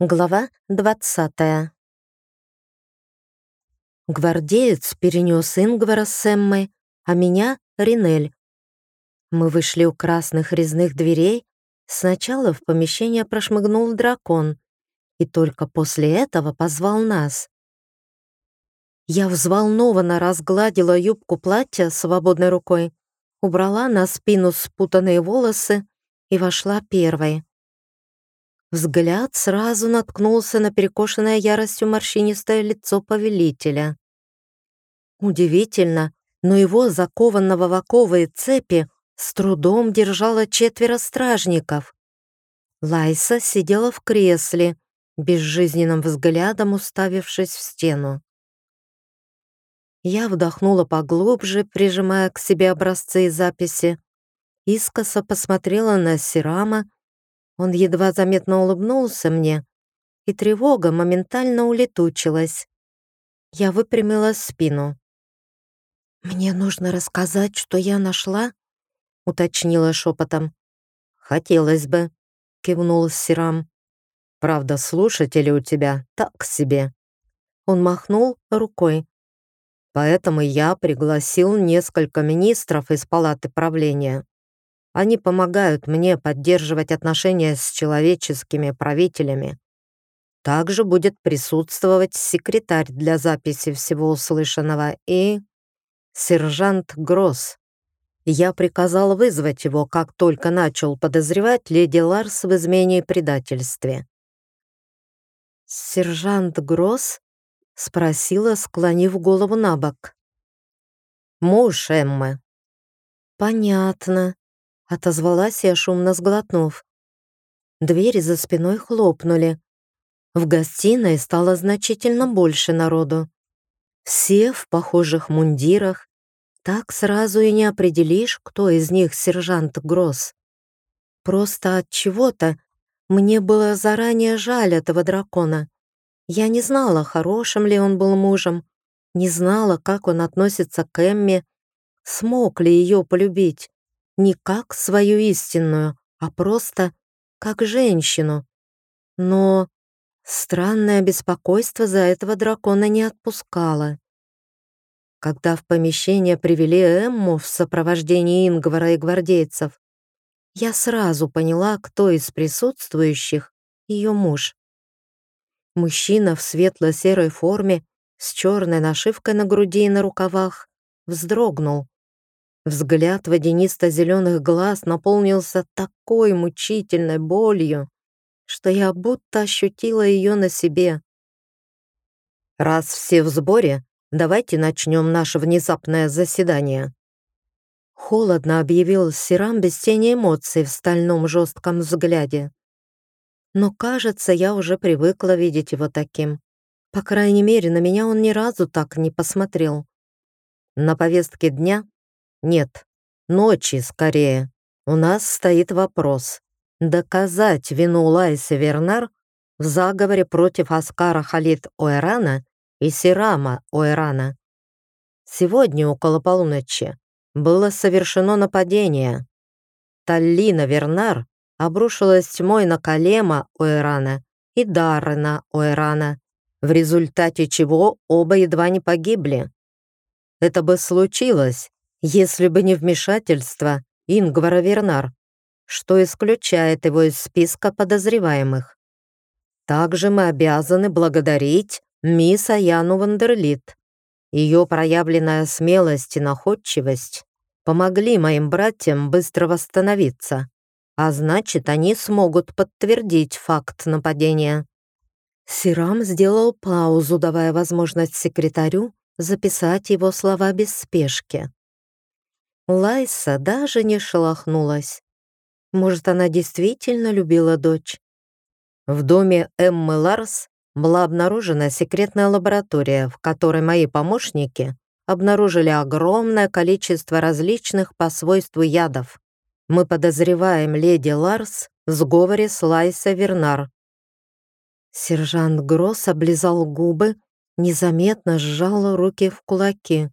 Глава двадцатая. Гвардеец перенес Ингвара с Эммой, а меня — Ринель. Мы вышли у красных резных дверей. Сначала в помещение прошмыгнул дракон, и только после этого позвал нас. Я взволнованно разгладила юбку платья свободной рукой, убрала на спину спутанные волосы и вошла первой. Взгляд сразу наткнулся на перекошенное яростью морщинистое лицо повелителя. Удивительно, но его закованного в оковые цепи с трудом держало четверо стражников. Лайса сидела в кресле, безжизненным взглядом уставившись в стену. Я вдохнула поглубже, прижимая к себе образцы и записи. Искоса посмотрела на Сирама, он едва заметно улыбнулся мне, и тревога моментально улетучилась. Я выпрямила спину. «Мне нужно рассказать, что я нашла?» — уточнила шепотом. «Хотелось бы», — кивнул Сирам. «Правда, слушатели у тебя так себе». Он махнул рукой. «Поэтому я пригласил несколько министров из палаты правления. Они помогают мне поддерживать отношения с человеческими правителями. Также будет присутствовать секретарь для записи всего услышанного и сержант Гросс. Я приказал вызвать его, как только начал подозревать леди Ларс в измене и предательстве. «Сержант Гросс?» — спросила, склонив голову на бок. «Муж Эммы». «Понятно», Отозвалась я, шумно сглотнув. Двери за спиной хлопнули. В гостиной стало значительно больше народу. Все в похожих мундирах. Так сразу и не определишь, кто из них сержант Гросс. Просто от чего-то мне было заранее жаль этого дракона. Я не знала, хорошим ли он был мужем, не знала, как он относится к Эмме, смог ли ее полюбить не как свою истинную, а просто как женщину. Но странное беспокойство за этого дракона не отпускало. Когда в помещение привели Эмму в сопровождении Ингвара и гвардейцев, я сразу поняла, кто из присутствующих ее муж. Мужчина в светло-серой форме с черной нашивкой на груди и на рукавах вздрогнул, Взгляд водянисто-зеленых глаз наполнился такой мучительной болью, что я будто ощутила ее на себе. «Раз все в сборе, давайте начнем наше внезапное заседание». Холодно объявил Сирам без тени эмоций в стальном жестком взгляде. Но, кажется, я уже привыкла видеть его таким. По крайней мере, на меня он ни разу так не посмотрел. На повестке дня нет, ночи скорее. У нас стоит вопрос. Доказать вину Лайса Вернар в заговоре против Аскара Халид Оэрана и Сирама Оэрана. Сегодня около полуночи было совершено нападение. Таллина Вернар обрушилась тьмой на Калема Оэрана и Даррена Оэрана, в результате чего оба едва не погибли. Это бы случилось, если бы не вмешательство Ингвара Вернар, что исключает его из списка подозреваемых. Также мы обязаны благодарить мисс Аяну Вандерлит. Ее проявленная смелость и находчивость помогли моим братьям быстро восстановиться, а значит, они смогут подтвердить факт нападения. Сирам сделал паузу, давая возможность секретарю записать его слова без спешки. Лайса даже не шелохнулась. Может, она действительно любила дочь? В доме Эммы Ларс была обнаружена секретная лаборатория, в которой мои помощники обнаружили огромное количество различных по свойству ядов. Мы подозреваем леди Ларс в сговоре с Лайса Вернар. Сержант Гросс облизал губы, незаметно сжал руки в кулаки.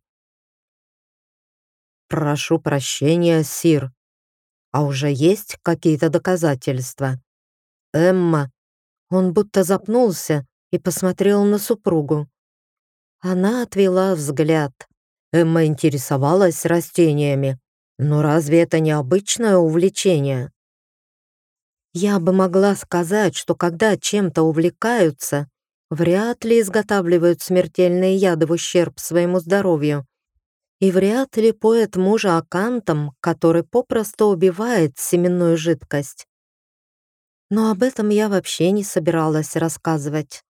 «Прошу прощения, Сир. А уже есть какие-то доказательства?» «Эмма». Он будто запнулся и посмотрел на супругу. Она отвела взгляд. Эмма интересовалась растениями. Но разве это не обычное увлечение? Я бы могла сказать, что когда чем-то увлекаются, вряд ли изготавливают смертельные яды в ущерб своему здоровью. И вряд ли поет мужа акантом, который попросту убивает семенную жидкость. Но об этом я вообще не собиралась рассказывать.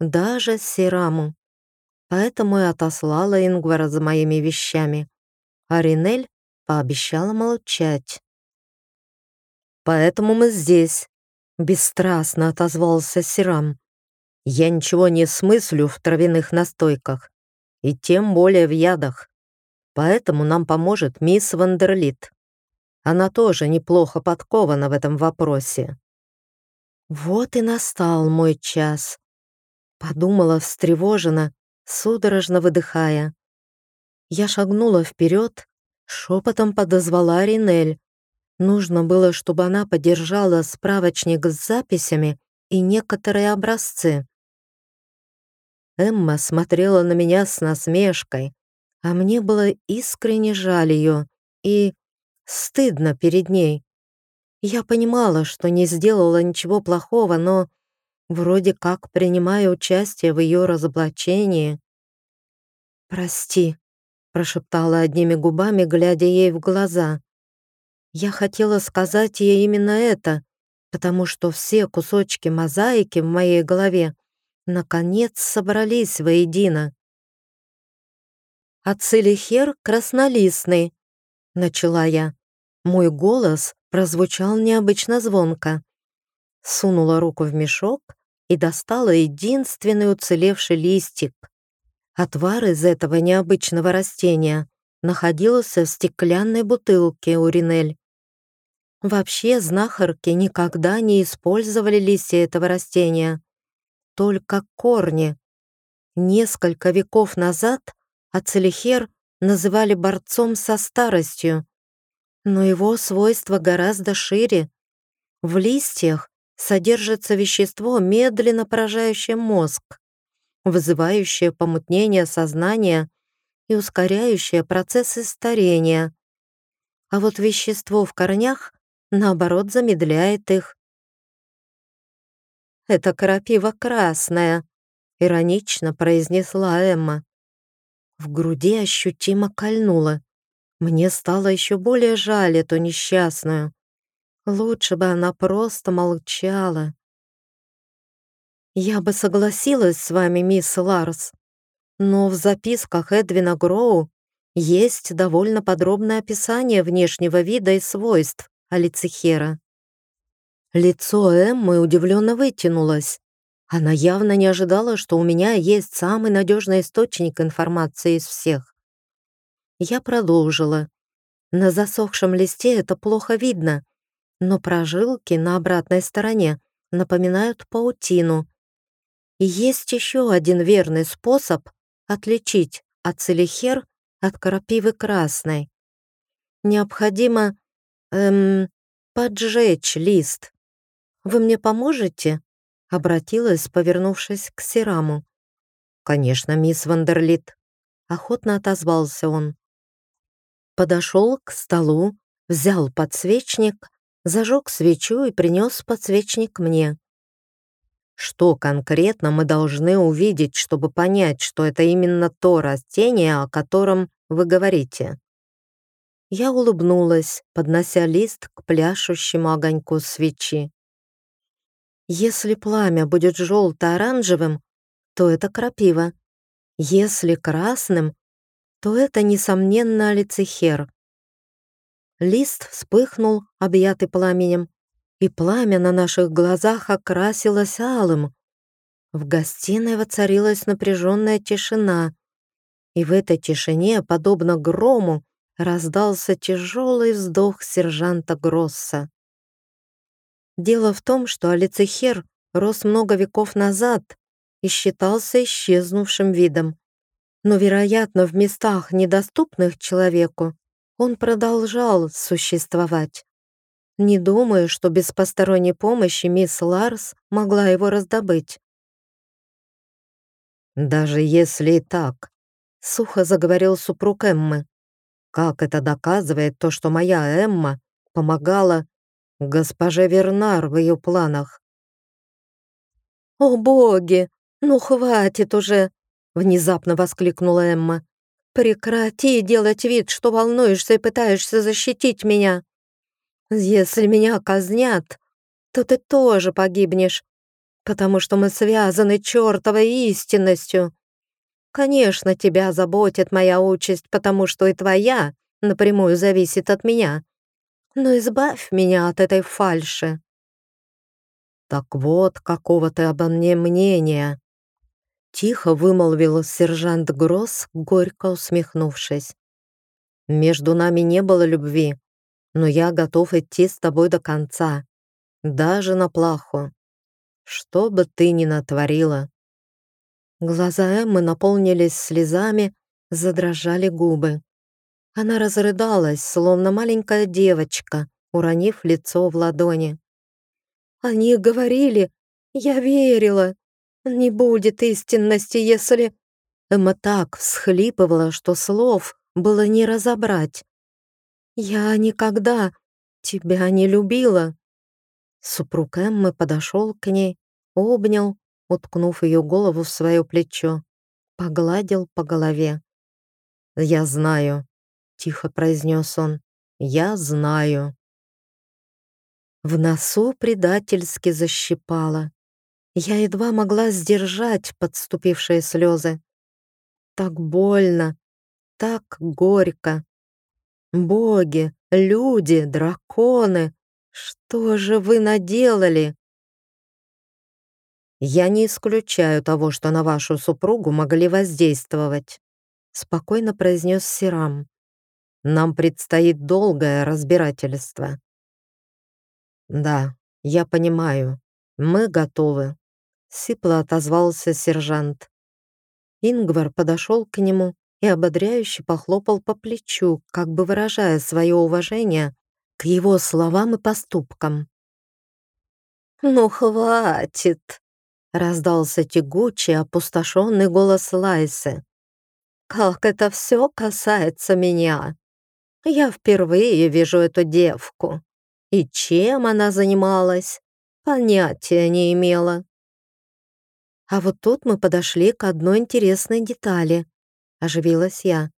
Даже Сираму. Поэтому и отослала Ингвара за моими вещами. А Ринель пообещала молчать. «Поэтому мы здесь», — бесстрастно отозвался Сирам. «Я ничего не смыслю в травяных настойках, и тем более в ядах. Поэтому нам поможет мисс Вандерлит. Она тоже неплохо подкована в этом вопросе». Вот и настал мой час. Подумала встревоженно, судорожно выдыхая. Я шагнула вперед, шепотом подозвала Ринель. Нужно было, чтобы она подержала справочник с записями и некоторые образцы. Эмма смотрела на меня с насмешкой, а мне было искренне жаль ее и стыдно перед ней. Я понимала, что не сделала ничего плохого, но вроде как принимаю участие в ее разоблачении. «Прости», — прошептала одними губами, глядя ей в глаза. Я хотела сказать ей именно это, потому что все кусочки мозаики в моей голове наконец собрались воедино. «Ацилихер краснолистный», — начала я. Мой голос прозвучал необычно звонко. Сунула руку в мешок и достала единственный уцелевший листик. Отвар из этого необычного растения находился в стеклянной бутылке у Ринель. Вообще знахарки никогда не использовали листья этого растения, только корни. Несколько веков назад ацелихер называли борцом со старостью, но его свойства гораздо шире. В листьях содержится вещество, медленно поражающее мозг, вызывающее помутнение сознания и ускоряющее процессы старения. А вот вещество в корнях, наоборот, замедляет их. «Это крапива красная», — иронично произнесла Эмма. В груди ощутимо кольнуло. Мне стало еще более жаль эту несчастную. Лучше бы она просто молчала. Я бы согласилась с вами, мисс Ларс, но в записках Эдвина Гроу есть довольно подробное описание внешнего вида и свойств Алицихера. Лицо Эммы удивленно вытянулось. Она явно не ожидала, что у меня есть самый надежный источник информации из всех. Я продолжила. На засохшем листе это плохо видно, но прожилки на обратной стороне напоминают паутину. И есть еще один верный способ отличить ацелихер от крапивы красной. Необходимо эм, поджечь лист. Вы мне поможете? Обратилась, повернувшись к Сираму. «Конечно, мисс Вандерлит», — охотно отозвался он подошел к столу, взял подсвечник, зажег свечу и принес подсвечник мне. Что конкретно мы должны увидеть, чтобы понять, что это именно то растение, о котором вы говорите? Я улыбнулась, поднося лист к пляшущему огоньку свечи. Если пламя будет желто-оранжевым, то это крапива. Если красным, то это, несомненно, лицехер. Лист вспыхнул, объятый пламенем, и пламя на наших глазах окрасилось алым. В гостиной воцарилась напряженная тишина, и в этой тишине, подобно грому, раздался тяжелый вздох сержанта Гросса. Дело в том, что Алицехер рос много веков назад и считался исчезнувшим видом но, вероятно, в местах, недоступных человеку, он продолжал существовать. Не думаю, что без посторонней помощи мисс Ларс могла его раздобыть. «Даже если и так», — сухо заговорил супруг Эммы, «как это доказывает то, что моя Эмма помогала госпоже Вернар в ее планах?» «О боги, ну хватит уже!» — внезапно воскликнула Эмма. «Прекрати делать вид, что волнуешься и пытаешься защитить меня. Если меня казнят, то ты тоже погибнешь, потому что мы связаны чертовой истинностью. Конечно, тебя заботит моя участь, потому что и твоя напрямую зависит от меня. Но избавь меня от этой фальши. Так вот, какого ты обо мне мнения. Тихо вымолвил сержант Гросс, горько усмехнувшись. Между нами не было любви, но я готов идти с тобой до конца, даже на плаху. Что бы ты ни натворила. Глаза Эммы наполнились слезами, задрожали губы. Она разрыдалась, словно маленькая девочка, уронив лицо в ладони. «Они говорили, я верила. Не будет истинности, если...» Эмма так всхлипывала, что слов было не разобрать. «Я никогда тебя не любила». Супруг Эммы подошел к ней, обнял, уткнув ее голову в свое плечо, погладил по голове. «Я знаю», — тихо произнес он, — «я знаю». В носу предательски защипала. Я едва могла сдержать подступившие слезы. Так больно, так горько. Боги, люди, драконы, что же вы наделали? Я не исключаю того, что на вашу супругу могли воздействовать, спокойно произнес Сирам. Нам предстоит долгое разбирательство. Да, я понимаю. Мы готовы. Сипло отозвался сержант. Ингвар подошел к нему и ободряюще похлопал по плечу, как бы выражая свое уважение к его словам и поступкам. «Ну, хватит!» — раздался тягучий, опустошенный голос Лайсы. «Как это все касается меня! Я впервые вижу эту девку, и чем она занималась, понятия не имела». А вот тут мы подошли к одной интересной детали оживилась я.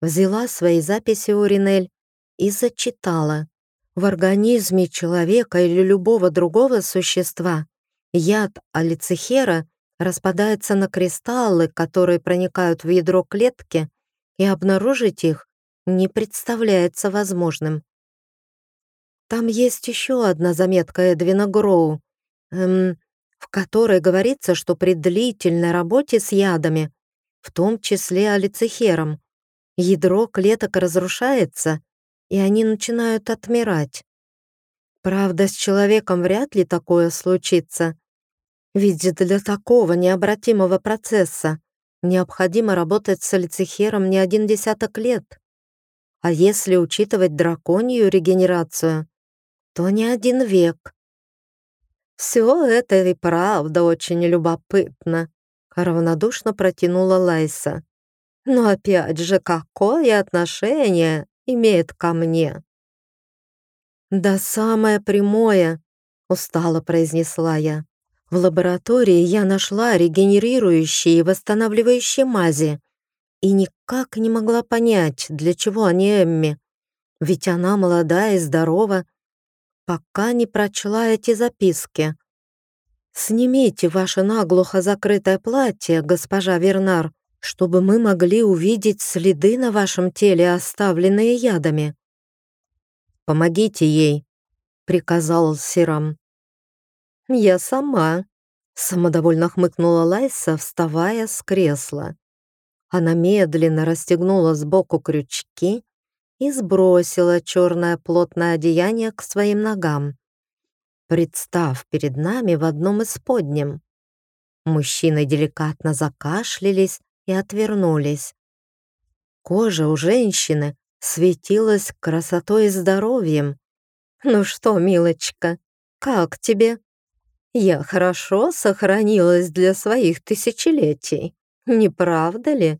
Взяла свои записи у Ринель и зачитала. В организме человека или любого другого существа яд алицихера распадается на кристаллы, которые проникают в ядро клетки, и обнаружить их не представляется возможным. Там есть еще одна заметка Эдвина Гроу, эм, в которой говорится, что при длительной работе с ядами в том числе алицихером. Ядро клеток разрушается, и они начинают отмирать. Правда, с человеком вряд ли такое случится, ведь для такого необратимого процесса необходимо работать с алицихером не один десяток лет. А если учитывать драконью регенерацию, то не один век. Все это и правда очень любопытно равнодушно протянула Лайса. «Но опять же, какое отношение имеет ко мне?» «Да самое прямое», — устало произнесла я. «В лаборатории я нашла регенерирующие и восстанавливающие мази и никак не могла понять, для чего они Эмми. Ведь она молодая и здорова, пока не прочла эти записки. «Снимите ваше наглухо закрытое платье, госпожа Вернар, чтобы мы могли увидеть следы на вашем теле, оставленные ядами». «Помогите ей», — приказал Сирам. «Я сама», — самодовольно хмыкнула Лайса, вставая с кресла. Она медленно расстегнула сбоку крючки и сбросила черное плотное одеяние к своим ногам представ перед нами в одном из подням. Мужчины деликатно закашлялись и отвернулись. Кожа у женщины светилась красотой и здоровьем. «Ну что, милочка, как тебе?» «Я хорошо сохранилась для своих тысячелетий, не правда ли?»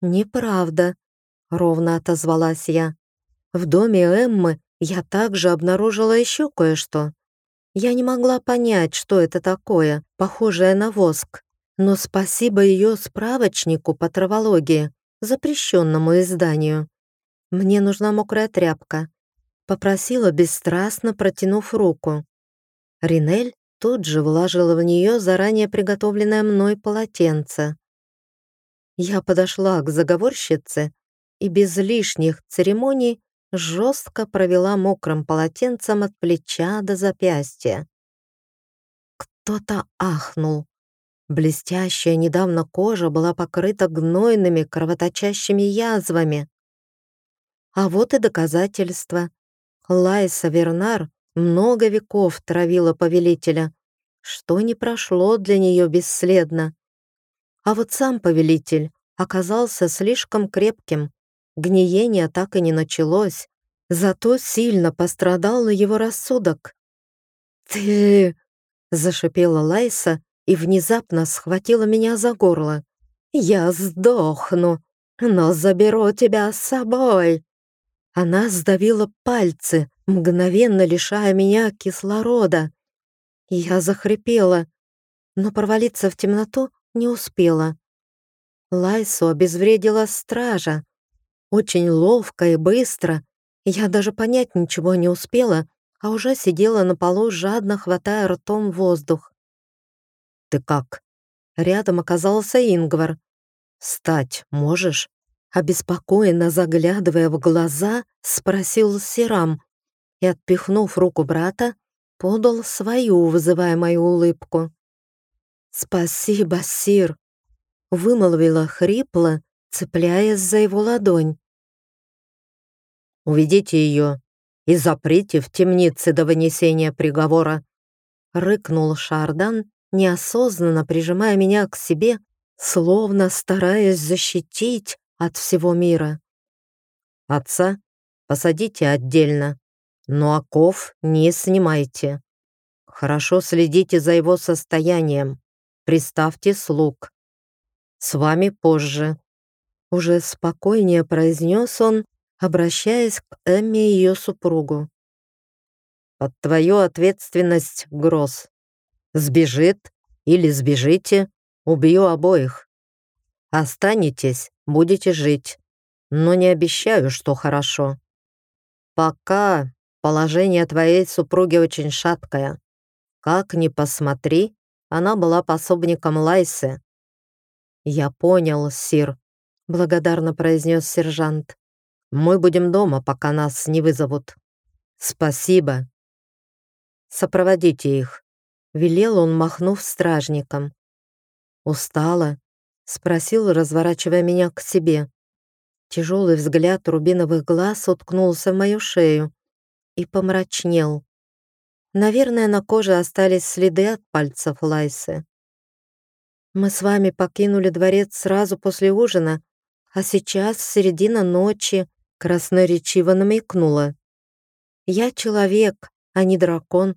«Неправда», — ровно отозвалась я. «В доме Эммы я также обнаружила еще кое-что. Я не могла понять, что это такое, похожее на воск, но спасибо ее справочнику по травологии, запрещенному изданию. Мне нужна мокрая тряпка. Попросила бесстрастно, протянув руку. Ринель тут же вложила в нее заранее приготовленное мной полотенце. Я подошла к заговорщице и без лишних церемоний жестко провела мокрым полотенцем от плеча до запястья. Кто-то ахнул. Блестящая недавно кожа была покрыта гнойными кровоточащими язвами. А вот и доказательства. Лайса Вернар много веков травила повелителя, что не прошло для нее бесследно. А вот сам повелитель оказался слишком крепким, Гниение так и не началось, зато сильно пострадал его рассудок. «Ты...» — зашипела Лайса и внезапно схватила меня за горло. «Я сдохну, но заберу тебя с собой!» Она сдавила пальцы, мгновенно лишая меня кислорода. Я захрипела, но провалиться в темноту не успела. Лайсу обезвредила стража, очень ловко и быстро. Я даже понять ничего не успела, а уже сидела на полу, жадно хватая ртом воздух. «Ты как?» Рядом оказался Ингвар. «Встать можешь?» Обеспокоенно заглядывая в глаза, спросил Сирам и, отпихнув руку брата, подал свою, вызывая мою улыбку. «Спасибо, Сир!» вымолвила хрипло, цепляясь за его ладонь. Уведите ее и заприте в темнице до вынесения приговора», — рыкнул Шардан, неосознанно прижимая меня к себе, словно стараясь защитить от всего мира. «Отца посадите отдельно, но оков не снимайте. Хорошо следите за его состоянием, приставьте слуг. С вами позже». Уже спокойнее произнес он, обращаясь к Эмме и ее супругу. «Под твою ответственность, Гроз. Сбежит или сбежите, убью обоих. Останетесь, будете жить, но не обещаю, что хорошо. Пока положение твоей супруги очень шаткое. Как ни посмотри, она была пособником Лайсы». «Я понял, Сир», — благодарно произнес сержант. Мы будем дома, пока нас не вызовут. Спасибо. Сопроводите их. Велел он, махнув стражником. Устала? Спросил, разворачивая меня к себе. Тяжелый взгляд рубиновых глаз уткнулся в мою шею и помрачнел. Наверное, на коже остались следы от пальцев Лайсы. Мы с вами покинули дворец сразу после ужина, а сейчас середина ночи, красноречиво намекнула. «Я человек, а не дракон.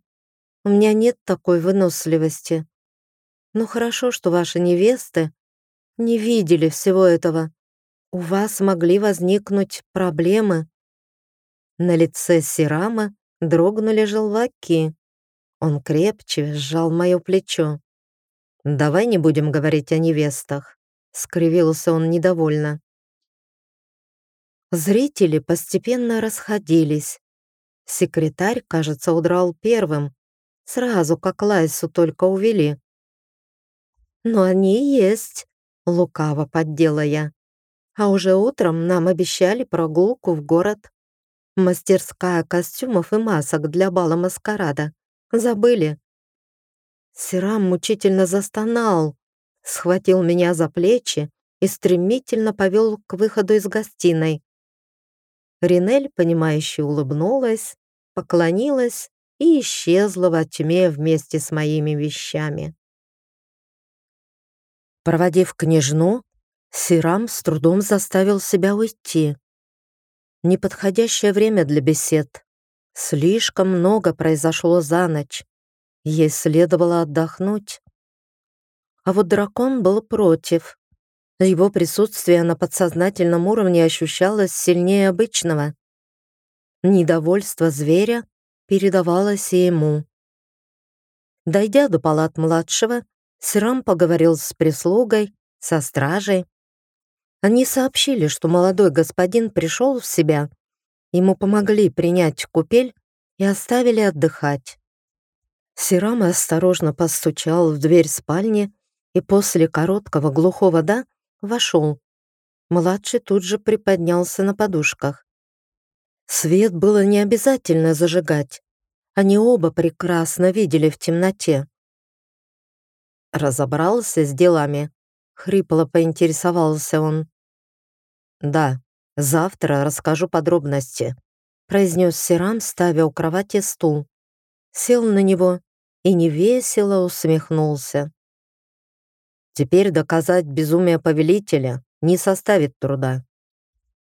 У меня нет такой выносливости. Но хорошо, что ваши невесты не видели всего этого. У вас могли возникнуть проблемы». На лице Сирама дрогнули желваки. Он крепче сжал мое плечо. «Давай не будем говорить о невестах», — скривился он недовольно. Зрители постепенно расходились. Секретарь, кажется, удрал первым, сразу как Лайсу только увели. «Но они есть», — лукаво поддела я. «А уже утром нам обещали прогулку в город. Мастерская костюмов и масок для бала маскарада. Забыли». Сирам мучительно застонал, схватил меня за плечи и стремительно повел к выходу из гостиной. Ринель, понимающе улыбнулась, поклонилась и исчезла во тьме вместе с моими вещами. Проводив княжну, Сирам с трудом заставил себя уйти. Неподходящее время для бесед. Слишком много произошло за ночь. Ей следовало отдохнуть. А вот дракон был против. Его присутствие на подсознательном уровне ощущалось сильнее обычного. Недовольство зверя передавалось и ему. Дойдя до палат младшего, Сирам поговорил с прислугой, со стражей. Они сообщили, что молодой господин пришел в себя, ему помогли принять купель и оставили отдыхать. Сирам осторожно постучал в дверь спальни и после короткого глухого «да» вошел. Младший тут же приподнялся на подушках. Свет было не обязательно зажигать. Они оба прекрасно видели в темноте. «Разобрался с делами?» — хрипло поинтересовался он. «Да, завтра расскажу подробности», — произнес Сирам, ставя у кровати стул. Сел на него и невесело усмехнулся. Теперь доказать безумие повелителя не составит труда.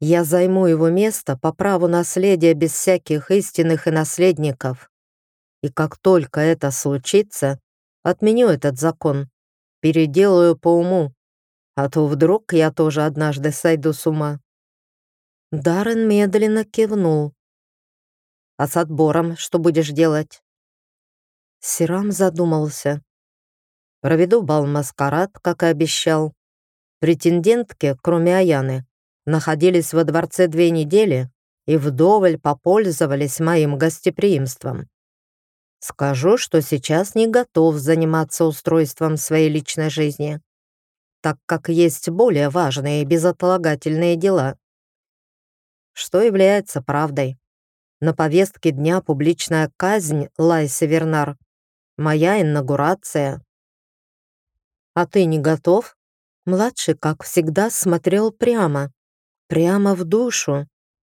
Я займу его место по праву наследия без всяких истинных и наследников. И как только это случится, отменю этот закон, переделаю по уму, а то вдруг я тоже однажды сойду с ума». Даррен медленно кивнул. «А с отбором что будешь делать?» Сирам задумался. Проведу бал-маскарад, как и обещал. Претендентки, кроме Аяны, находились во дворце две недели и вдоволь попользовались моим гостеприимством. Скажу, что сейчас не готов заниматься устройством своей личной жизни, так как есть более важные и безотлагательные дела. Что является правдой? На повестке дня публичная казнь Лайси Вернар, моя инаугурация, «А ты не готов?» Младший, как всегда, смотрел прямо, прямо в душу.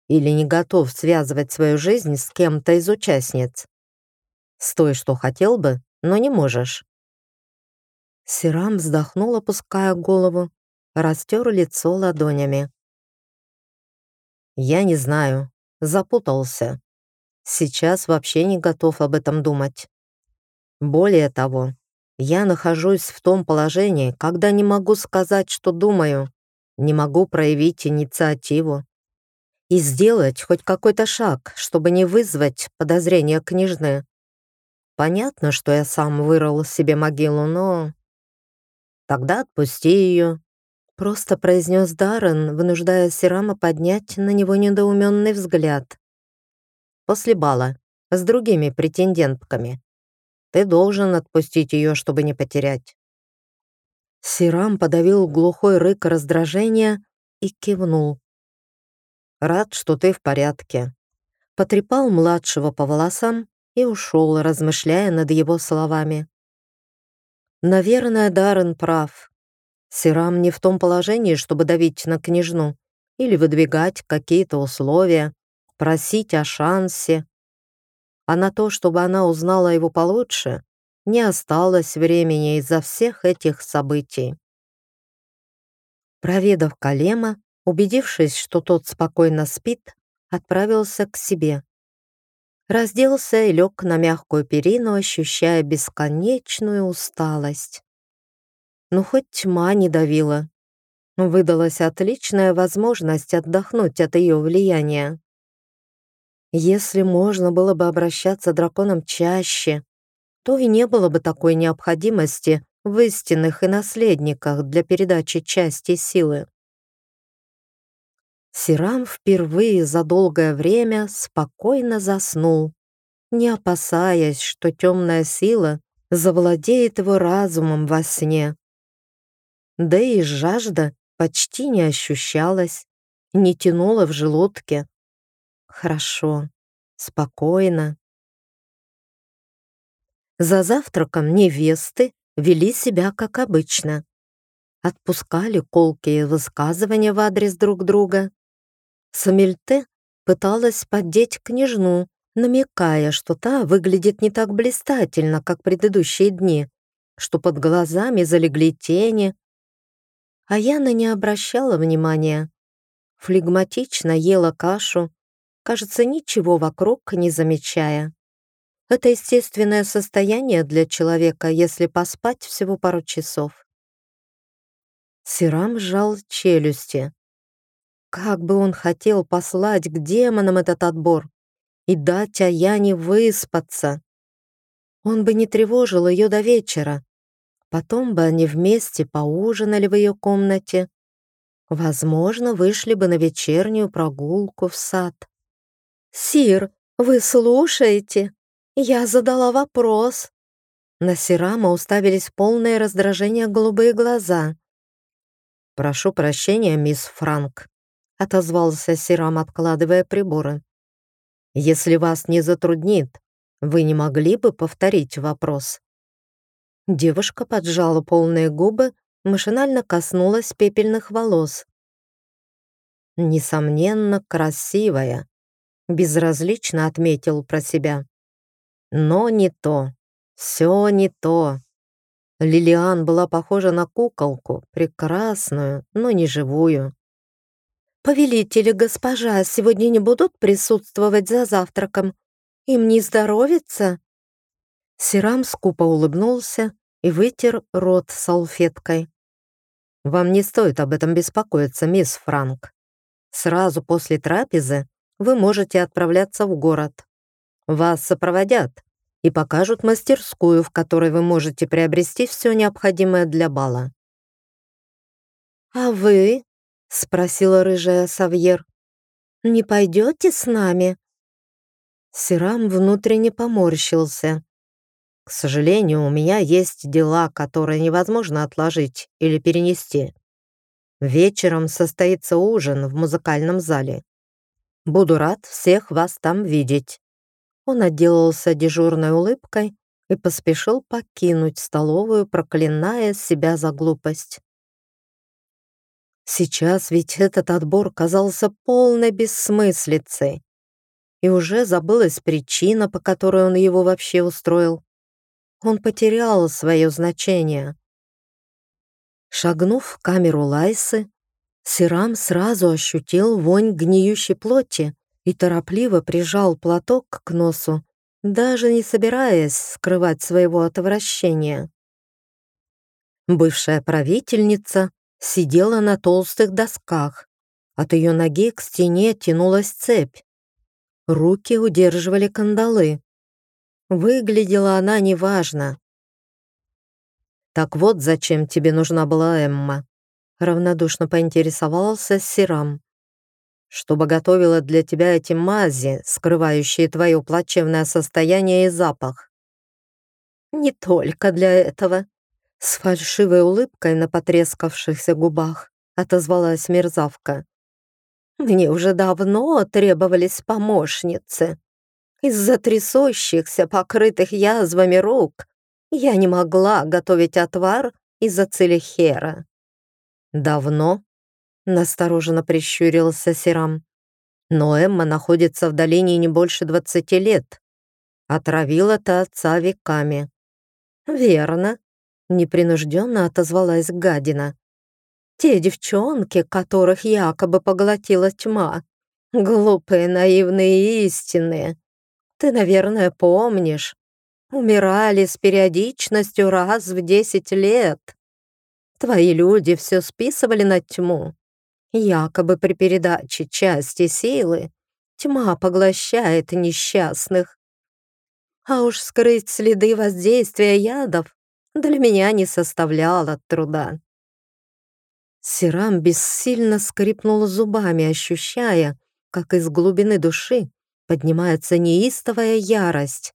Или не готов связывать свою жизнь с кем-то из участниц. Стой, что хотел бы, но не можешь. Сирам вздохнул, опуская голову, растер лицо ладонями. «Я не знаю. Запутался. Сейчас вообще не готов об этом думать. Более того, я нахожусь в том положении, когда не могу сказать, что думаю, не могу проявить инициативу и сделать хоть какой-то шаг, чтобы не вызвать подозрения княжны. Понятно, что я сам вырыл себе могилу, но... Тогда отпусти ее. Просто произнес Даррен, вынуждая Сирама поднять на него недоуменный взгляд. После бала, с другими претендентками. Ты должен отпустить ее, чтобы не потерять». Сирам подавил глухой рык раздражения и кивнул. «Рад, что ты в порядке». Потрепал младшего по волосам и ушел, размышляя над его словами. Наверное, Даррен прав. Сирам не в том положении, чтобы давить на княжну или выдвигать какие-то условия, просить о шансе а на то, чтобы она узнала его получше, не осталось времени из-за всех этих событий. Проведав Калема, убедившись, что тот спокойно спит, отправился к себе. Разделся и лег на мягкую перину, ощущая бесконечную усталость. Но хоть тьма не давила. Выдалась отличная возможность отдохнуть от ее влияния. Если можно было бы обращаться драконом чаще, то и не было бы такой необходимости в истинных и наследниках для передачи части силы. Сирам впервые за долгое время спокойно заснул, не опасаясь, что темная сила завладеет его разумом во сне. Да и жажда почти не ощущалась, не тянула в желудке хорошо, спокойно. За завтраком невесты вели себя как обычно. Отпускали колкие высказывания в адрес друг друга. Самильте пыталась поддеть княжну, намекая, что та выглядит не так блистательно, как предыдущие дни, что под глазами залегли тени. А Яна не обращала внимания. Флегматично ела кашу, кажется, ничего вокруг не замечая. Это естественное состояние для человека, если поспать всего пару часов. Сирам сжал челюсти. Как бы он хотел послать к демонам этот отбор и дать Аяне выспаться. Он бы не тревожил ее до вечера. Потом бы они вместе поужинали в ее комнате. Возможно, вышли бы на вечернюю прогулку в сад. «Сир, вы слушаете?» Я задала вопрос. На Сирама уставились полное раздражение голубые глаза. «Прошу прощения, мисс Франк», — отозвался Сирам, откладывая приборы. «Если вас не затруднит, вы не могли бы повторить вопрос?» Девушка поджала полные губы, машинально коснулась пепельных волос. «Несомненно, красивая», — безразлично отметил про себя. Но не то. Все не то. Лилиан была похожа на куколку, прекрасную, но не живую. «Повелители госпожа сегодня не будут присутствовать за завтраком? Им не здоровится?» Сирам скупо улыбнулся и вытер рот салфеткой. «Вам не стоит об этом беспокоиться, мисс Франк. Сразу после трапезы вы можете отправляться в город. Вас сопроводят и покажут мастерскую, в которой вы можете приобрести все необходимое для бала. «А вы?» — спросила рыжая Савьер. «Не пойдете с нами?» Сирам внутренне поморщился. «К сожалению, у меня есть дела, которые невозможно отложить или перенести. Вечером состоится ужин в музыкальном зале. Буду рад всех вас там видеть». Он отделался дежурной улыбкой и поспешил покинуть столовую, проклиная себя за глупость. Сейчас ведь этот отбор казался полной бессмыслицей. И уже забылась причина, по которой он его вообще устроил. Он потерял свое значение. Шагнув в камеру Лайсы, Сирам сразу ощутил вонь гниющей плоти, и торопливо прижал платок к носу, даже не собираясь скрывать своего отвращения. Бывшая правительница сидела на толстых досках. От ее ноги к стене тянулась цепь. Руки удерживали кандалы. Выглядела она неважно. «Так вот, зачем тебе нужна была Эмма?» Равнодушно поинтересовался Сирам чтобы готовила для тебя эти мази, скрывающие твое плачевное состояние и запах. Не только для этого. С фальшивой улыбкой на потрескавшихся губах отозвалась мерзавка. Мне уже давно требовались помощницы. Из-за трясущихся, покрытых язвами рук я не могла готовить отвар из-за целихера. Давно? Настороженно прищурился Сирам. Но Эмма находится в долине не больше двадцати лет. Отравила-то отца веками. Верно. Непринужденно отозвалась гадина. Те девчонки, которых якобы поглотила тьма. Глупые, наивные и истинные. Ты, наверное, помнишь. Умирали с периодичностью раз в десять лет. Твои люди все списывали на тьму. Якобы при передаче части силы тьма поглощает несчастных. А уж скрыть следы воздействия ядов для меня не составляло труда. Сирам бессильно скрипнул зубами, ощущая, как из глубины души поднимается неистовая ярость.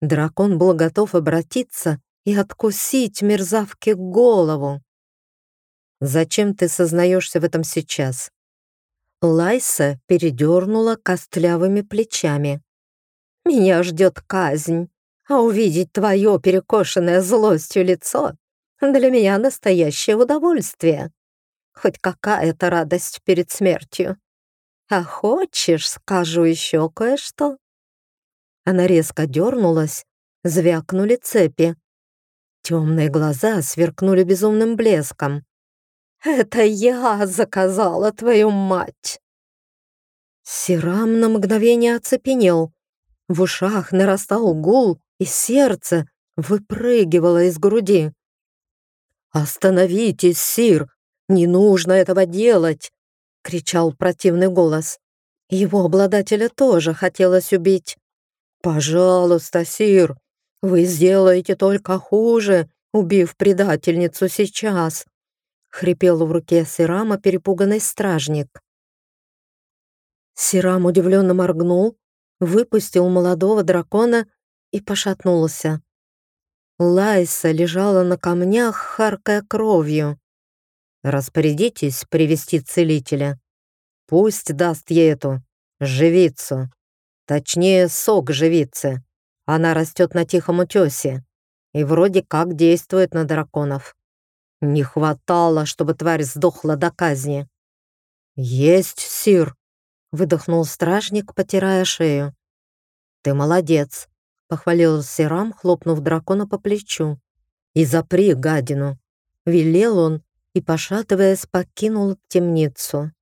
Дракон был готов обратиться и откусить мерзавке голову. Зачем ты сознаешься в этом сейчас?» Лайса передернула костлявыми плечами. «Меня ждет казнь, а увидеть твое перекошенное злостью лицо для меня настоящее удовольствие. Хоть какая-то радость перед смертью. А хочешь, скажу еще кое-что?» Она резко дернулась, звякнули цепи. Темные глаза сверкнули безумным блеском. Это я заказала твою мать!» Сирам на мгновение оцепенел. В ушах нарастал гул, и сердце выпрыгивало из груди. «Остановитесь, Сир! Не нужно этого делать!» — кричал противный голос. Его обладателя тоже хотелось убить. «Пожалуйста, Сир, вы сделаете только хуже, убив предательницу сейчас!» — хрипел в руке Сирама перепуганный стражник. Сирам удивленно моргнул, выпустил молодого дракона и пошатнулся. Лайса лежала на камнях, харкая кровью. «Распорядитесь привести целителя. Пусть даст ей эту живицу. Точнее, сок живицы. Она растет на тихом утесе и вроде как действует на драконов. Не хватало, чтобы тварь сдохла до казни. «Есть, сир!» — выдохнул стражник, потирая шею. «Ты молодец!» — похвалил Сирам, хлопнув дракона по плечу. «И запри гадину!» — велел он и, пошатываясь, покинул темницу.